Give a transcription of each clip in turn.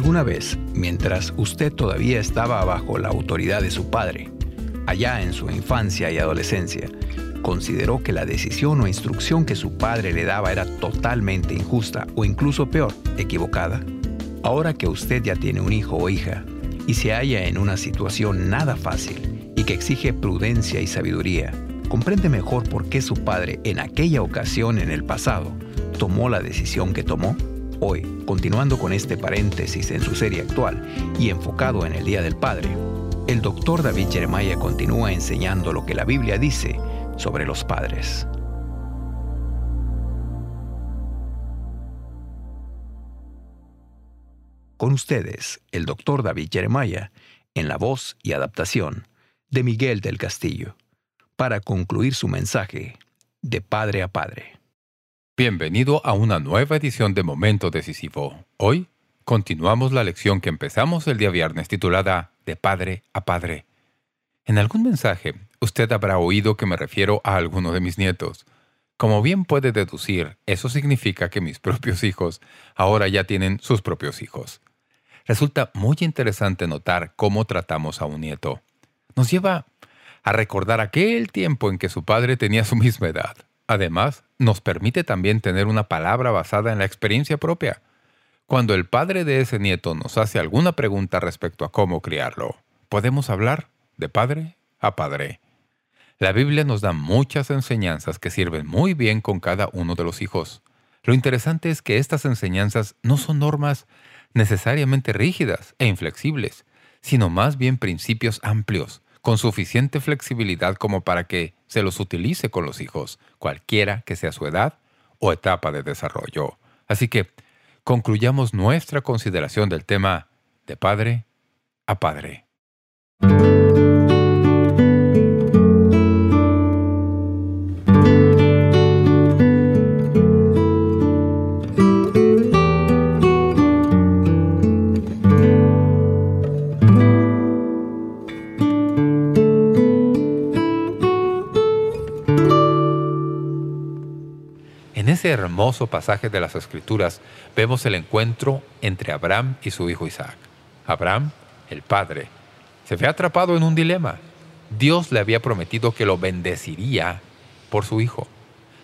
Alguna vez, mientras usted todavía estaba bajo la autoridad de su padre, allá en su infancia y adolescencia, consideró que la decisión o instrucción que su padre le daba era totalmente injusta o incluso peor, equivocada. Ahora que usted ya tiene un hijo o hija y se halla en una situación nada fácil y que exige prudencia y sabiduría, comprende mejor por qué su padre en aquella ocasión en el pasado tomó la decisión que tomó. Hoy, continuando con este paréntesis en su serie actual y enfocado en el Día del Padre, el doctor David Jeremiah continúa enseñando lo que la Biblia dice sobre los padres. Con ustedes, el doctor David Jeremiah, en la voz y adaptación de Miguel del Castillo, para concluir su mensaje de padre a padre. Bienvenido a una nueva edición de Momento Decisivo. Hoy continuamos la lección que empezamos el día viernes titulada De Padre a Padre. En algún mensaje, usted habrá oído que me refiero a alguno de mis nietos. Como bien puede deducir, eso significa que mis propios hijos ahora ya tienen sus propios hijos. Resulta muy interesante notar cómo tratamos a un nieto. Nos lleva a recordar aquel tiempo en que su padre tenía su misma edad. Además, nos permite también tener una palabra basada en la experiencia propia. Cuando el padre de ese nieto nos hace alguna pregunta respecto a cómo criarlo, podemos hablar de padre a padre. La Biblia nos da muchas enseñanzas que sirven muy bien con cada uno de los hijos. Lo interesante es que estas enseñanzas no son normas necesariamente rígidas e inflexibles, sino más bien principios amplios, con suficiente flexibilidad como para que se los utilice con los hijos, cualquiera que sea su edad o etapa de desarrollo. Así que concluyamos nuestra consideración del tema de padre a padre. Ese hermoso pasaje de las Escrituras vemos el encuentro entre Abraham y su hijo Isaac. Abraham, el padre, se ve atrapado en un dilema. Dios le había prometido que lo bendeciría por su hijo.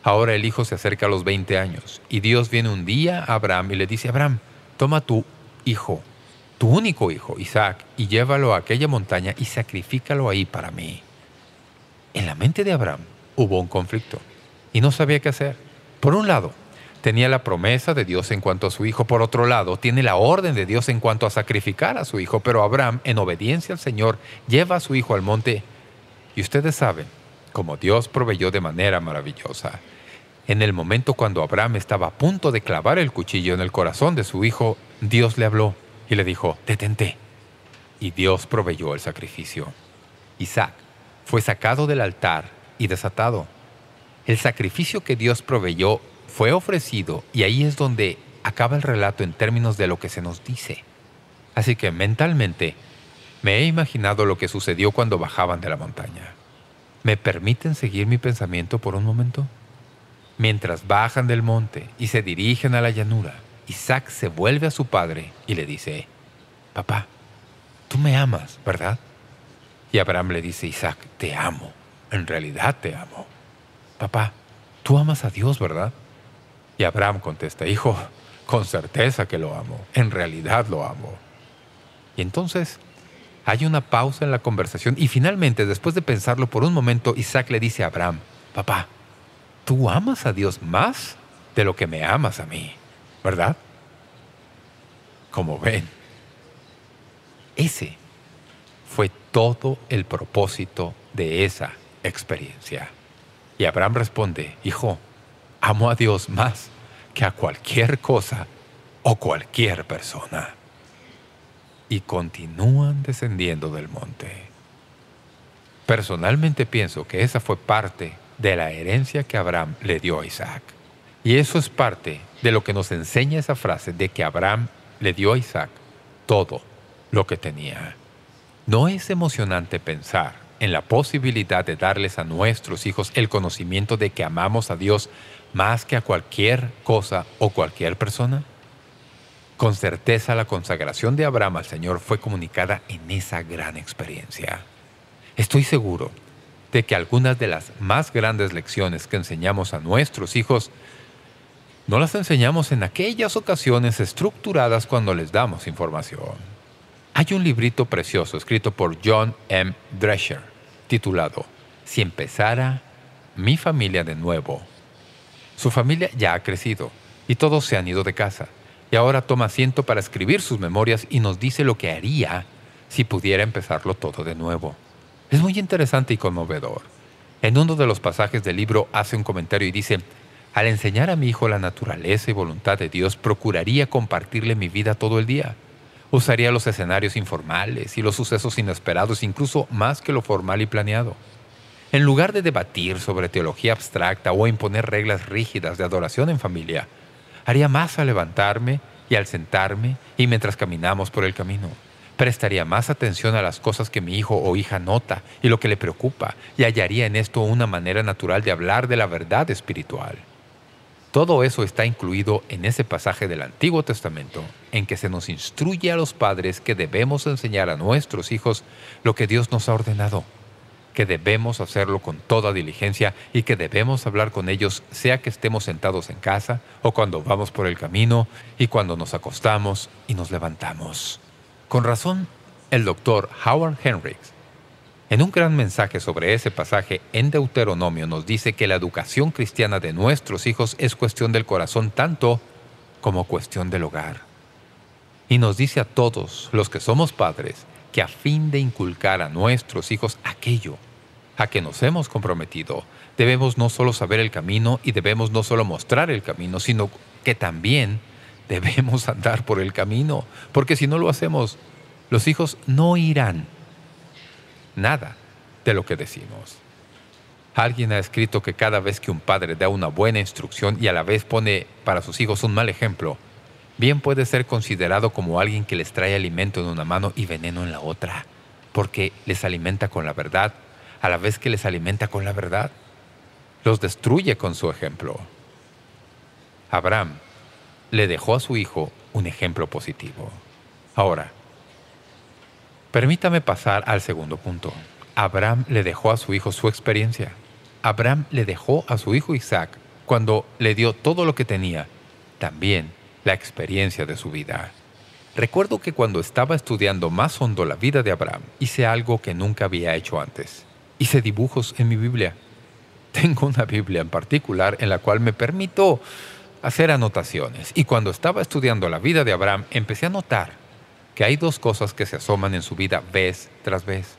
Ahora el hijo se acerca a los 20 años y Dios viene un día a Abraham y le dice, Abraham, toma tu hijo, tu único hijo, Isaac, y llévalo a aquella montaña y sacrifícalo ahí para mí. En la mente de Abraham hubo un conflicto y no sabía qué hacer. Por un lado, tenía la promesa de Dios en cuanto a su hijo. Por otro lado, tiene la orden de Dios en cuanto a sacrificar a su hijo. Pero Abraham, en obediencia al Señor, lleva a su hijo al monte. Y ustedes saben, como Dios proveyó de manera maravillosa. En el momento cuando Abraham estaba a punto de clavar el cuchillo en el corazón de su hijo, Dios le habló y le dijo, «Detente». Y Dios proveyó el sacrificio. Isaac fue sacado del altar y desatado. El sacrificio que Dios proveyó fue ofrecido y ahí es donde acaba el relato en términos de lo que se nos dice. Así que mentalmente me he imaginado lo que sucedió cuando bajaban de la montaña. ¿Me permiten seguir mi pensamiento por un momento? Mientras bajan del monte y se dirigen a la llanura, Isaac se vuelve a su padre y le dice, «Papá, tú me amas, ¿verdad?» Y Abraham le dice, «Isaac, te amo, en realidad te amo». Papá, tú amas a Dios, ¿verdad? Y Abraham contesta, Hijo, con certeza que lo amo. En realidad lo amo. Y entonces hay una pausa en la conversación y finalmente, después de pensarlo por un momento, Isaac le dice a Abraham, Papá, tú amas a Dios más de lo que me amas a mí, ¿verdad? Como ven, ese fue todo el propósito de esa experiencia. Y Abraham responde, Hijo, amo a Dios más que a cualquier cosa o cualquier persona. Y continúan descendiendo del monte. Personalmente pienso que esa fue parte de la herencia que Abraham le dio a Isaac. Y eso es parte de lo que nos enseña esa frase de que Abraham le dio a Isaac todo lo que tenía. ¿No es emocionante pensar en la posibilidad de darles a nuestros hijos el conocimiento de que amamos a Dios más que a cualquier cosa o cualquier persona? Con certeza la consagración de Abraham al Señor fue comunicada en esa gran experiencia. Estoy seguro de que algunas de las más grandes lecciones que enseñamos a nuestros hijos no las enseñamos en aquellas ocasiones estructuradas cuando les damos información. Hay un librito precioso escrito por John M. Drescher, titulado Si empezara mi familia de nuevo. Su familia ya ha crecido y todos se han ido de casa y ahora toma asiento para escribir sus memorias y nos dice lo que haría si pudiera empezarlo todo de nuevo. Es muy interesante y conmovedor. En uno de los pasajes del libro hace un comentario y dice, «Al enseñar a mi hijo la naturaleza y voluntad de Dios, procuraría compartirle mi vida todo el día. Usaría los escenarios informales y los sucesos inesperados, incluso más que lo formal y planeado. En lugar de debatir sobre teología abstracta o imponer reglas rígidas de adoración en familia, Haría más al levantarme y al sentarme y mientras caminamos por el camino. Prestaría más atención a las cosas que mi hijo o hija nota y lo que le preocupa y hallaría en esto una manera natural de hablar de la verdad espiritual. Todo eso está incluido en ese pasaje del Antiguo Testamento en que se nos instruye a los padres que debemos enseñar a nuestros hijos lo que Dios nos ha ordenado que debemos hacerlo con toda diligencia y que debemos hablar con ellos sea que estemos sentados en casa o cuando vamos por el camino y cuando nos acostamos y nos levantamos. Con razón, el doctor Howard Hendricks, en un gran mensaje sobre ese pasaje en Deuteronomio nos dice que la educación cristiana de nuestros hijos es cuestión del corazón tanto como cuestión del hogar. Y nos dice a todos los que somos padres que a fin de inculcar a nuestros hijos aquello a que nos hemos comprometido, debemos no solo saber el camino y debemos no solo mostrar el camino, sino que también debemos andar por el camino, porque si no lo hacemos, los hijos no irán nada de lo que decimos. Alguien ha escrito que cada vez que un padre da una buena instrucción y a la vez pone para sus hijos un mal ejemplo, bien puede ser considerado como alguien que les trae alimento en una mano y veneno en la otra, porque les alimenta con la verdad a la vez que les alimenta con la verdad. Los destruye con su ejemplo. Abraham le dejó a su hijo un ejemplo positivo. Ahora, permítame pasar al segundo punto. Abraham le dejó a su hijo su experiencia. Abraham le dejó a su hijo Isaac cuando le dio todo lo que tenía, también la experiencia de su vida. Recuerdo que cuando estaba estudiando más hondo la vida de Abraham, hice algo que nunca había hecho antes. Hice dibujos en mi Biblia. Tengo una Biblia en particular en la cual me permito hacer anotaciones. Y cuando estaba estudiando la vida de Abraham, empecé a notar que hay dos cosas que se asoman en su vida vez tras vez.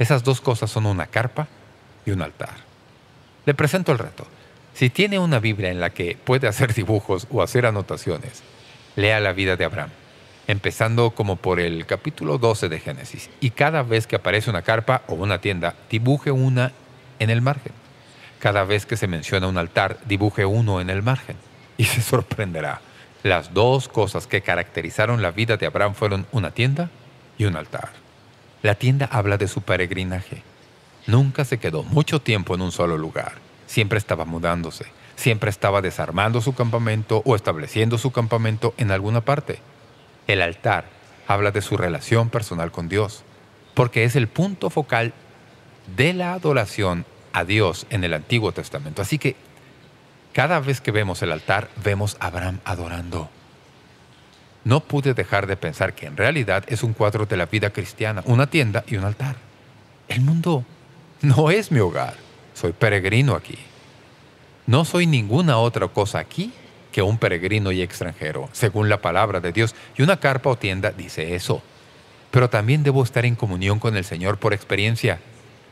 Esas dos cosas son una carpa y un altar. Le presento el reto. Si tiene una Biblia en la que puede hacer dibujos o hacer anotaciones, lea la vida de Abraham empezando como por el capítulo 12 de Génesis. Y cada vez que aparece una carpa o una tienda, dibuje una en el margen. Cada vez que se menciona un altar, dibuje uno en el margen. Y se sorprenderá. Las dos cosas que caracterizaron la vida de Abraham fueron una tienda y un altar. La tienda habla de su peregrinaje. Nunca se quedó mucho tiempo en un solo lugar. Siempre estaba mudándose. Siempre estaba desarmando su campamento o estableciendo su campamento en alguna parte. El altar habla de su relación personal con Dios, porque es el punto focal de la adoración a Dios en el Antiguo Testamento. Así que cada vez que vemos el altar, vemos a Abraham adorando. No pude dejar de pensar que en realidad es un cuadro de la vida cristiana, una tienda y un altar. El mundo no es mi hogar, soy peregrino aquí. No soy ninguna otra cosa aquí que un peregrino y extranjero, según la palabra de Dios. Y una carpa o tienda dice eso. Pero también debo estar en comunión con el Señor por experiencia.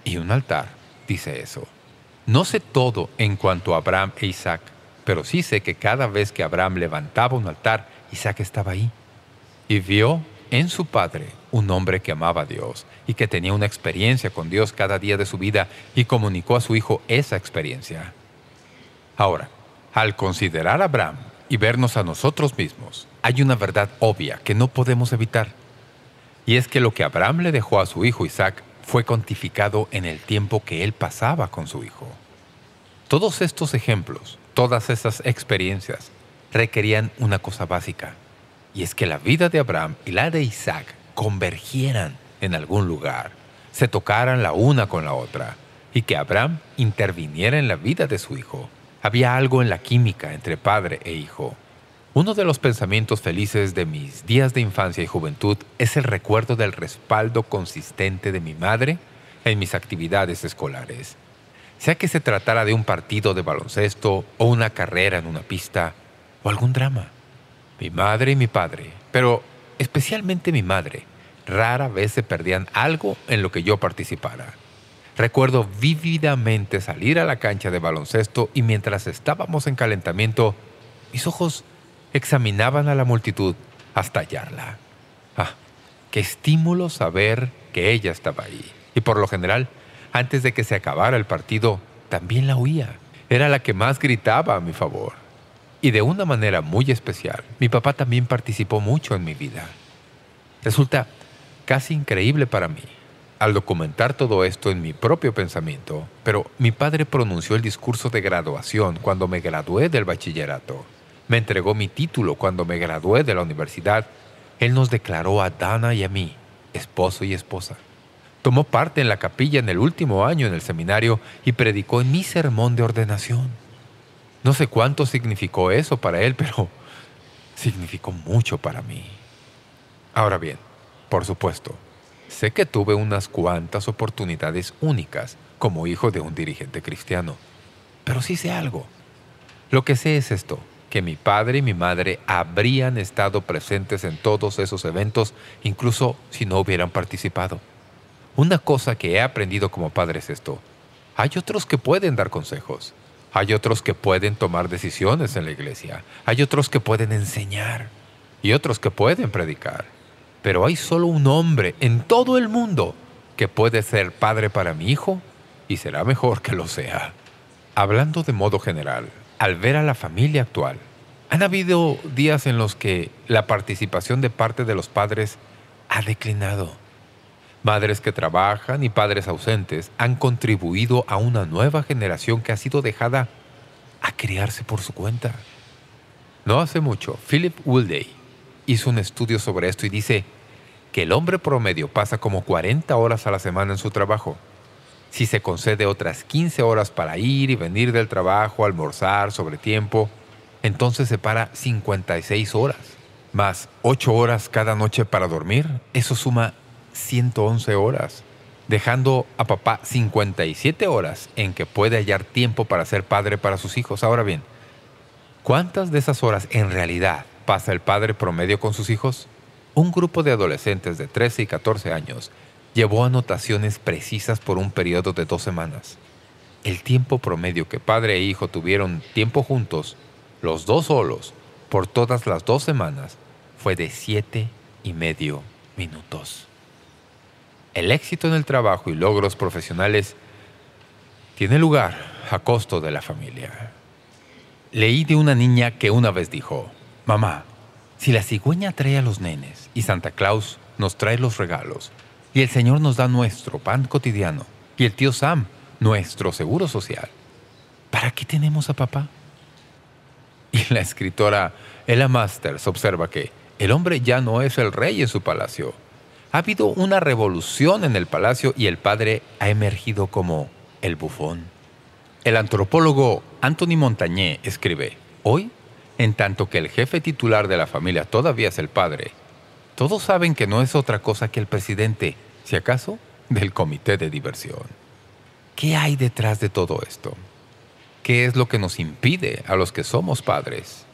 Y un altar dice eso. No sé todo en cuanto a Abraham e Isaac, pero sí sé que cada vez que Abraham levantaba un altar, Isaac estaba ahí. Y vio en su padre un hombre que amaba a Dios y que tenía una experiencia con Dios cada día de su vida y comunicó a su hijo esa experiencia. Ahora, al considerar a Abraham y vernos a nosotros mismos, hay una verdad obvia que no podemos evitar. Y es que lo que Abraham le dejó a su hijo Isaac fue cuantificado en el tiempo que él pasaba con su hijo. Todos estos ejemplos, todas esas experiencias, requerían una cosa básica, y es que la vida de Abraham y la de Isaac convergieran en algún lugar, se tocaran la una con la otra, y que Abraham interviniera en la vida de su hijo. Había algo en la química entre padre e hijo. Uno de los pensamientos felices de mis días de infancia y juventud es el recuerdo del respaldo consistente de mi madre en mis actividades escolares. Sea que se tratara de un partido de baloncesto o una carrera en una pista o algún drama. Mi madre y mi padre, pero especialmente mi madre, rara vez se perdían algo en lo que yo participara. Recuerdo vívidamente salir a la cancha de baloncesto y mientras estábamos en calentamiento, mis ojos examinaban a la multitud hasta hallarla. Ah, qué estímulo saber que ella estaba ahí. Y por lo general, antes de que se acabara el partido, también la oía. Era la que más gritaba a mi favor. Y de una manera muy especial, mi papá también participó mucho en mi vida. Resulta casi increíble para mí, al documentar todo esto en mi propio pensamiento, pero mi padre pronunció el discurso de graduación cuando me gradué del bachillerato. Me entregó mi título cuando me gradué de la universidad. Él nos declaró a Dana y a mí, esposo y esposa. Tomó parte en la capilla en el último año en el seminario y predicó en mi sermón de ordenación. No sé cuánto significó eso para él, pero significó mucho para mí. Ahora bien, por supuesto, sé que tuve unas cuantas oportunidades únicas como hijo de un dirigente cristiano. Pero sí sé algo. Lo que sé es esto, que mi padre y mi madre habrían estado presentes en todos esos eventos, incluso si no hubieran participado. Una cosa que he aprendido como padre es esto. Hay otros que pueden dar consejos. Hay otros que pueden tomar decisiones en la iglesia. Hay otros que pueden enseñar. Y otros que pueden predicar. Pero hay solo un hombre en todo el mundo que puede ser padre para mi hijo y será mejor que lo sea. Hablando de modo general, al ver a la familia actual, han habido días en los que la participación de parte de los padres ha declinado. Madres que trabajan y padres ausentes han contribuido a una nueva generación que ha sido dejada a criarse por su cuenta. No hace mucho, Philip Woolday hizo un estudio sobre esto y dice que el hombre promedio pasa como 40 horas a la semana en su trabajo. Si se concede otras 15 horas para ir y venir del trabajo, almorzar sobre tiempo, entonces se para 56 horas. Más 8 horas cada noche para dormir, eso suma 111 horas, dejando a papá 57 horas en que puede hallar tiempo para ser padre para sus hijos. Ahora bien, ¿cuántas de esas horas en realidad pasa el padre promedio con sus hijos? Un grupo de adolescentes de 13 y 14 años llevó anotaciones precisas por un periodo de dos semanas. El tiempo promedio que padre e hijo tuvieron tiempo juntos, los dos solos, por todas las dos semanas, fue de siete y medio minutos. El éxito en el trabajo y logros profesionales tiene lugar a costo de la familia. Leí de una niña que una vez dijo, «Mamá, si la cigüeña trae a los nenes y Santa Claus nos trae los regalos y el Señor nos da nuestro pan cotidiano y el tío Sam nuestro seguro social, ¿para qué tenemos a papá?» Y la escritora Ella Masters observa que el hombre ya no es el rey en su palacio, ha habido una revolución en el palacio y el padre ha emergido como el bufón. El antropólogo Anthony Montañé escribe, Hoy, en tanto que el jefe titular de la familia todavía es el padre, todos saben que no es otra cosa que el presidente, si acaso, del comité de diversión. ¿Qué hay detrás de todo esto? ¿Qué es lo que nos impide a los que somos padres?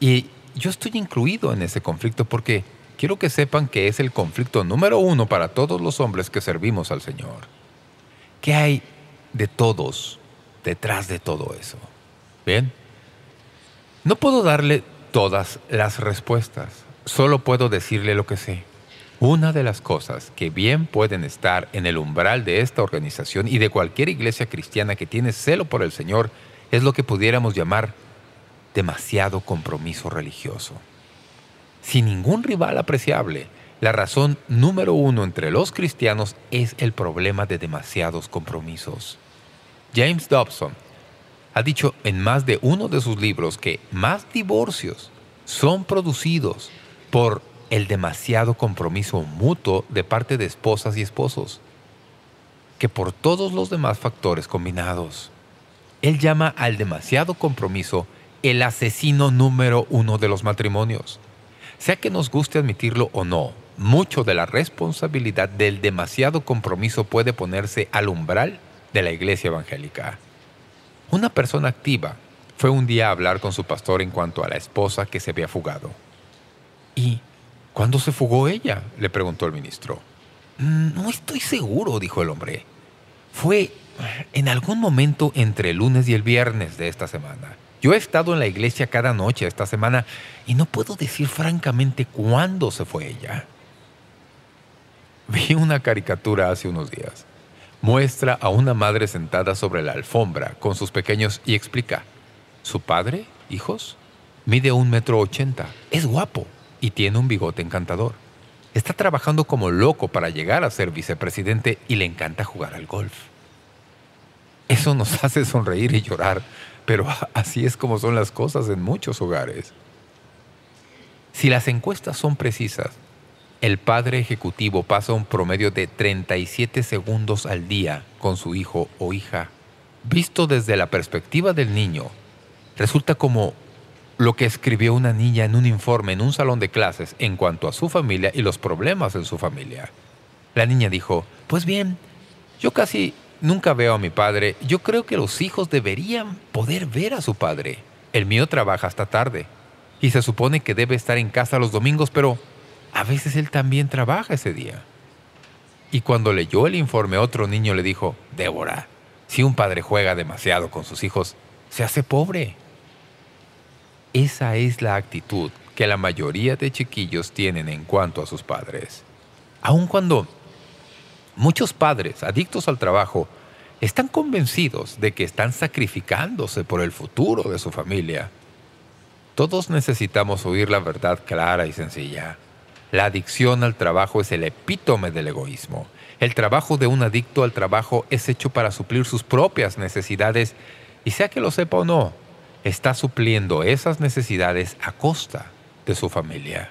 Y yo estoy incluido en ese conflicto porque quiero que sepan que es el conflicto número uno para todos los hombres que servimos al Señor. ¿Qué hay de todos detrás de todo eso? ¿Bien? No puedo darle todas las respuestas, solo puedo decirle lo que sé. Una de las cosas que bien pueden estar en el umbral de esta organización y de cualquier iglesia cristiana que tiene celo por el Señor es lo que pudiéramos llamar demasiado compromiso religioso sin ningún rival apreciable. La razón número uno entre los cristianos es el problema de demasiados compromisos. James Dobson ha dicho en más de uno de sus libros que más divorcios son producidos por el demasiado compromiso mutuo de parte de esposas y esposos que por todos los demás factores combinados. Él llama al demasiado compromiso el asesino número uno de los matrimonios. Sea que nos guste admitirlo o no, mucho de la responsabilidad del demasiado compromiso puede ponerse al umbral de la iglesia evangélica. Una persona activa fue un día a hablar con su pastor en cuanto a la esposa que se había fugado. ¿Y cuándo se fugó ella? le preguntó el ministro. Mm, no estoy seguro, dijo el hombre. Fue en algún momento entre el lunes y el viernes de esta semana. Yo he estado en la iglesia cada noche esta semana y no puedo decir francamente cuándo se fue ella. Vi una caricatura hace unos días. Muestra a una madre sentada sobre la alfombra con sus pequeños y explica. Su padre, hijos, mide un metro ochenta, es guapo y tiene un bigote encantador. Está trabajando como loco para llegar a ser vicepresidente y le encanta jugar al golf. Eso nos hace sonreír y llorar, pero así es como son las cosas en muchos hogares. Si las encuestas son precisas, el padre ejecutivo pasa un promedio de 37 segundos al día con su hijo o hija. Visto desde la perspectiva del niño, resulta como lo que escribió una niña en un informe en un salón de clases en cuanto a su familia y los problemas en su familia. La niña dijo, pues bien, yo casi nunca veo a mi padre. Yo creo que los hijos deberían poder ver a su padre. El mío trabaja hasta tarde y se supone que debe estar en casa los domingos, pero a veces él también trabaja ese día. Y cuando leyó el informe, otro niño le dijo, Débora, si un padre juega demasiado con sus hijos, se hace pobre. Esa es la actitud que la mayoría de chiquillos tienen en cuanto a sus padres. Aun cuando muchos padres adictos al trabajo están convencidos de que están sacrificándose por el futuro de su familia. Todos necesitamos oír la verdad clara y sencilla. La adicción al trabajo es el epítome del egoísmo. El trabajo de un adicto al trabajo es hecho para suplir sus propias necesidades y sea que lo sepa o no, está supliendo esas necesidades a costa de su familia.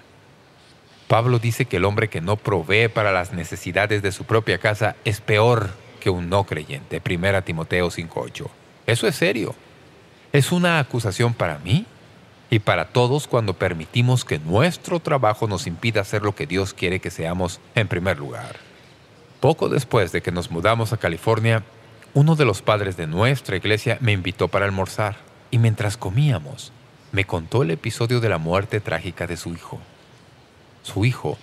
Pablo dice que el hombre que no provee para las necesidades de su propia casa es peor que un no creyente. 1 Timoteo 5.8. Eso es serio. Es una acusación para mí y para todos cuando permitimos que nuestro trabajo nos impida hacer lo que Dios quiere que seamos en primer lugar. Poco después de que nos mudamos a California, uno de los padres de nuestra iglesia me invitó para almorzar y mientras comíamos, me contó el episodio de la muerte trágica de su hijo. Su hijo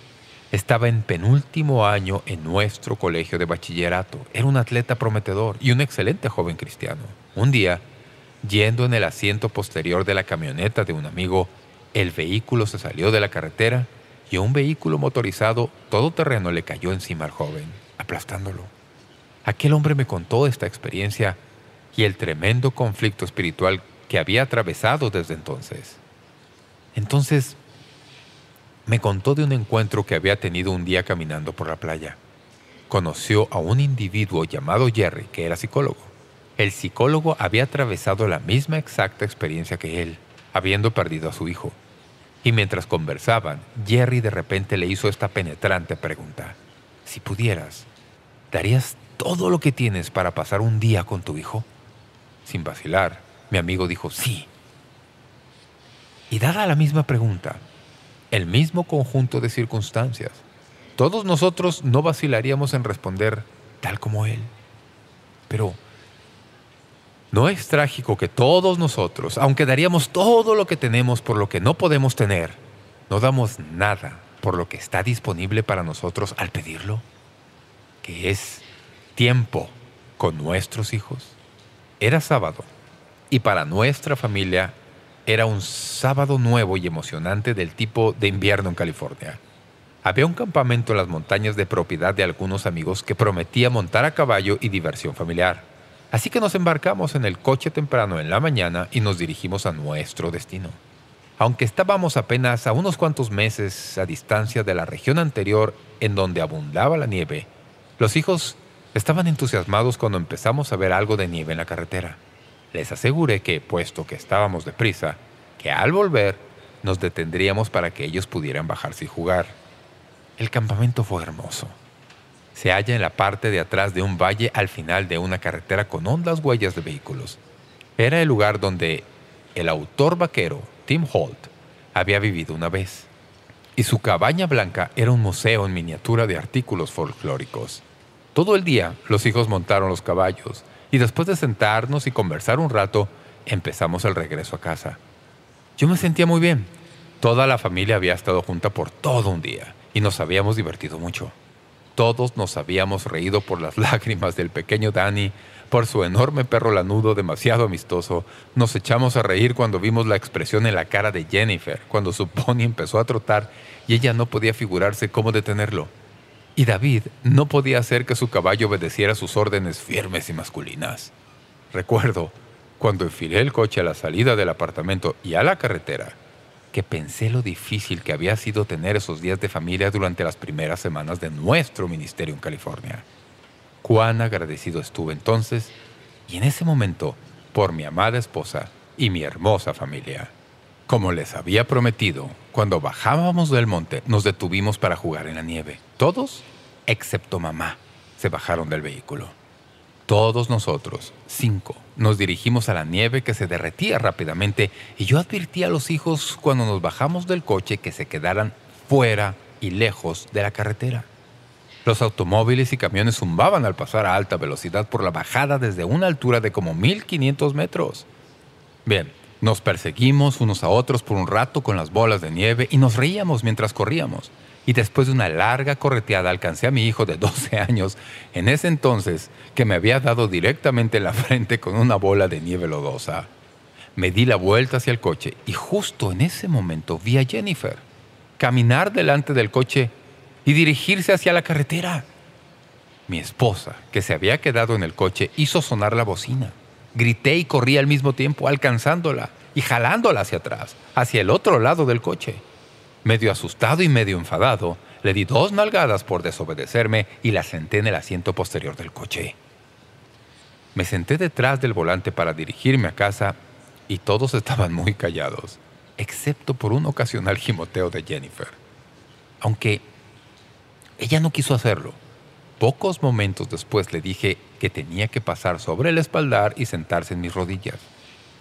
estaba en penúltimo año en nuestro colegio de bachillerato. Era un atleta prometedor y un excelente joven cristiano. Un día, yendo en el asiento posterior de la camioneta de un amigo, el vehículo se salió de la carretera y un vehículo motorizado todoterreno le cayó encima al joven, aplastándolo. Aquel hombre me contó esta experiencia y el tremendo conflicto espiritual que había atravesado desde entonces. Entonces, me contó de un encuentro que había tenido un día caminando por la playa. Conoció a un individuo llamado Jerry, que era psicólogo. El psicólogo había atravesado la misma exacta experiencia que él, habiendo perdido a su hijo. Y mientras conversaban, Jerry de repente le hizo esta penetrante pregunta. Si pudieras, ¿darías todo lo que tienes para pasar un día con tu hijo? Sin vacilar, mi amigo dijo, sí. Y dada la misma pregunta, el mismo conjunto de circunstancias, todos nosotros no vacilaríamos en responder tal como él. Pero no es trágico que todos nosotros, aunque daríamos todo lo que tenemos por lo que no podemos tener, no damos nada por lo que está disponible para nosotros al pedirlo, que es tiempo con nuestros hijos. Era sábado y para nuestra familia era un sábado nuevo y emocionante del tipo de invierno en California. Había un campamento en las montañas de propiedad de algunos amigos que prometía montar a caballo y diversión familiar. Así que nos embarcamos en el coche temprano en la mañana y nos dirigimos a nuestro destino. Aunque estábamos apenas a unos cuantos meses a distancia de la región anterior en donde abundaba la nieve, los hijos estaban entusiasmados cuando empezamos a ver algo de nieve en la carretera. Les aseguré que, puesto que estábamos deprisa, que al volver nos detendríamos para que ellos pudieran bajarse y jugar. El campamento fue hermoso. Se halla en la parte de atrás de un valle al final de una carretera con hondas huellas de vehículos. Era el lugar donde el autor vaquero, Tim Holt, había vivido una vez. Y su cabaña blanca era un museo en miniatura de artículos folclóricos. Todo el día los hijos montaron los caballos y después de sentarnos y conversar un rato, empezamos el regreso a casa. Yo me sentía muy bien. Toda la familia había estado junta por todo un día y nos habíamos divertido mucho. Todos nos habíamos reído por las lágrimas del pequeño Danny, por su enorme perro lanudo demasiado amistoso. Nos echamos a reír cuando vimos la expresión en la cara de Jennifer, cuando su pony empezó a trotar y ella no podía figurarse cómo detenerlo. Y David no podía hacer que su caballo obedeciera sus órdenes firmes y masculinas. Recuerdo, cuando enfilé el coche a la salida del apartamento y a la carretera, que pensé lo difícil que había sido tener esos días de familia durante las primeras semanas de nuestro ministerio en California. Cuán agradecido estuve entonces, y en ese momento, por mi amada esposa y mi hermosa familia. Como les había prometido, cuando bajábamos del monte nos detuvimos para jugar en la nieve. Todos, excepto mamá, se bajaron del vehículo. Todos nosotros, cinco, nos dirigimos a la nieve que se derretía rápidamente y yo advertí a los hijos cuando nos bajamos del coche que se quedaran fuera y lejos de la carretera. Los automóviles y camiones zumbaban al pasar a alta velocidad por la bajada desde una altura de como 1.500 metros. Bien, nos perseguimos unos a otros por un rato con las bolas de nieve y nos reíamos mientras corríamos. Y después de una larga correteada alcancé a mi hijo de 12 años, en ese entonces, que me había dado directamente en la frente con una bola de nieve lodosa. Me di la vuelta hacia el coche y justo en ese momento vi a Jennifer caminar delante del coche y dirigirse hacia la carretera. Mi esposa, que se había quedado en el coche, hizo sonar la bocina. Grité y corrí al mismo tiempo, alcanzándola y jalándola hacia atrás, hacia el otro lado del coche. Medio asustado y medio enfadado, le di dos nalgadas por desobedecerme y la senté en el asiento posterior del coche. Me senté detrás del volante para dirigirme a casa y todos estaban muy callados, excepto por un ocasional gimoteo de Jennifer. Aunque ella no quiso hacerlo, Pocos momentos después le dije que tenía que pasar sobre el espaldar y sentarse en mis rodillas.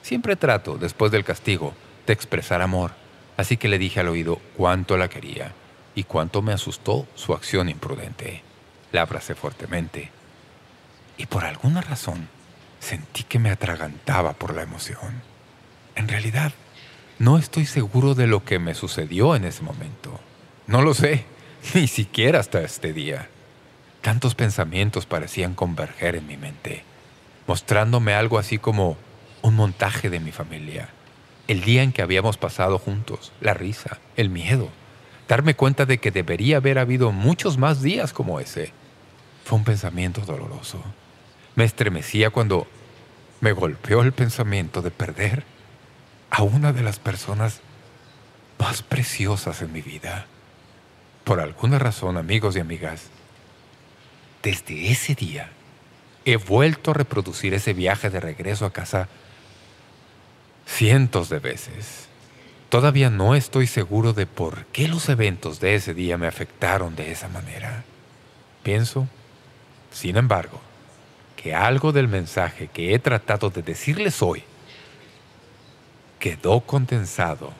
Siempre trato, después del castigo, de expresar amor, así que le dije al oído cuánto la quería y cuánto me asustó su acción imprudente. La abracé fuertemente y por alguna razón sentí que me atragantaba por la emoción. En realidad, no estoy seguro de lo que me sucedió en ese momento. No lo sé, ni siquiera hasta este día. Tantos pensamientos parecían converger en mi mente, mostrándome algo así como un montaje de mi familia. El día en que habíamos pasado juntos, la risa, el miedo, darme cuenta de que debería haber habido muchos más días como ese. Fue un pensamiento doloroso. Me estremecía cuando me golpeó el pensamiento de perder a una de las personas más preciosas en mi vida. Por alguna razón, amigos y amigas, desde ese día, he vuelto a reproducir ese viaje de regreso a casa cientos de veces. Todavía no estoy seguro de por qué los eventos de ese día me afectaron de esa manera. Pienso, sin embargo, que algo del mensaje que he tratado de decirles hoy quedó condensado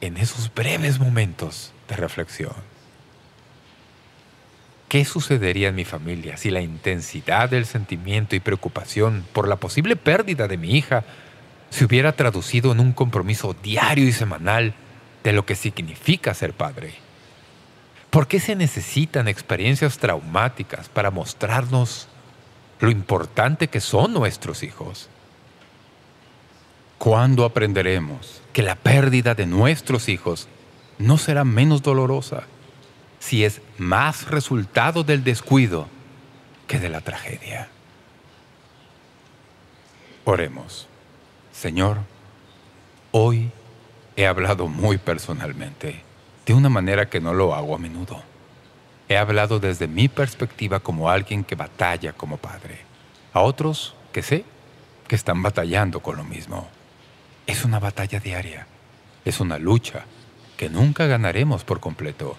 en esos breves momentos de reflexión. ¿Qué sucedería en mi familia si la intensidad del sentimiento y preocupación por la posible pérdida de mi hija se hubiera traducido en un compromiso diario y semanal de lo que significa ser padre? ¿Por qué se necesitan experiencias traumáticas para mostrarnos lo importante que son nuestros hijos? ¿Cuándo aprenderemos que la pérdida de nuestros hijos no será menos dolorosa si es más resultado del descuido que de la tragedia. Oremos. Señor, hoy he hablado muy personalmente, de una manera que no lo hago a menudo. He hablado desde mi perspectiva como alguien que batalla como padre. A otros que sé que están batallando con lo mismo. Es una batalla diaria. Es una lucha que nunca ganaremos por completo.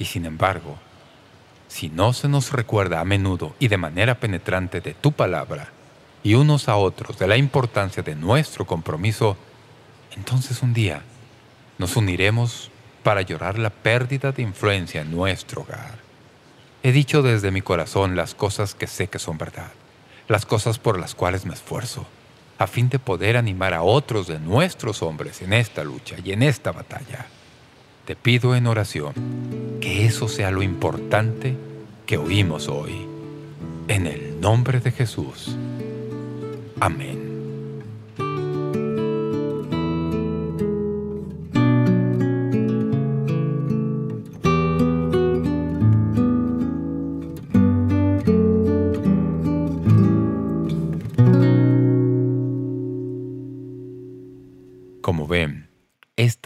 Y sin embargo, si no se nos recuerda a menudo y de manera penetrante de tu palabra y unos a otros de la importancia de nuestro compromiso, entonces un día nos uniremos para llorar la pérdida de influencia en nuestro hogar. He dicho desde mi corazón las cosas que sé que son verdad, las cosas por las cuales me esfuerzo, a fin de poder animar a otros de nuestros hombres en esta lucha y en esta batalla. Te pido en oración que eso sea lo importante que oímos hoy. En el nombre de Jesús. Amén.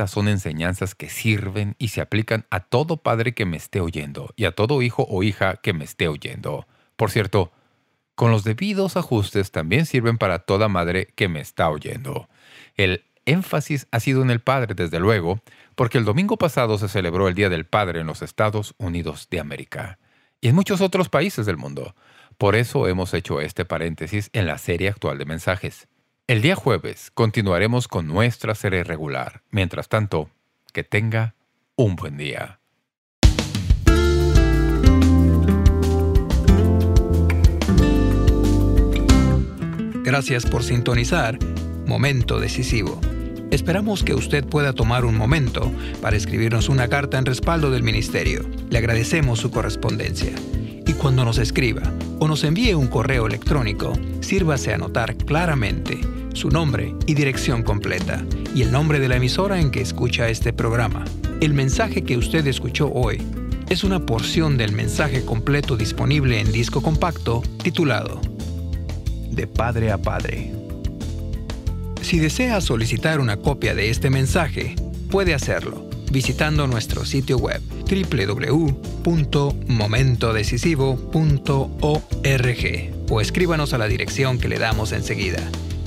Son enseñanzas que sirven y se aplican a todo padre que me esté oyendo y a todo hijo o hija que me esté oyendo. Por cierto, con los debidos ajustes también sirven para toda madre que me está oyendo. El énfasis ha sido en el padre, desde luego, porque el domingo pasado se celebró el Día del Padre en los Estados Unidos de América y en muchos otros países del mundo. Por eso hemos hecho este paréntesis en la serie actual de mensajes. El día jueves continuaremos con nuestra serie regular. Mientras tanto, que tenga un buen día. Gracias por sintonizar Momento Decisivo. Esperamos que usted pueda tomar un momento para escribirnos una carta en respaldo del Ministerio. Le agradecemos su correspondencia. Y cuando nos escriba o nos envíe un correo electrónico, sírvase a anotar claramente su nombre y dirección completa y el nombre de la emisora en que escucha este programa. El mensaje que usted escuchó hoy es una porción del mensaje completo disponible en disco compacto titulado De Padre a Padre. Si desea solicitar una copia de este mensaje, puede hacerlo visitando nuestro sitio web www.momentodecisivo.org o escríbanos a la dirección que le damos enseguida.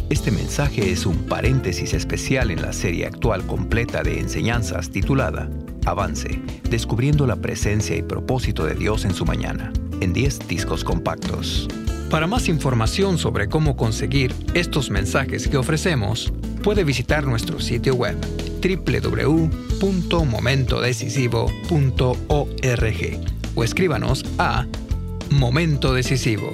Este mensaje es un paréntesis especial en la serie actual completa de enseñanzas titulada Avance, descubriendo la presencia y propósito de Dios en su mañana, en 10 discos compactos. Para más información sobre cómo conseguir estos mensajes que ofrecemos, puede visitar nuestro sitio web www.momentodecisivo.org o escríbanos a Momento Decisivo,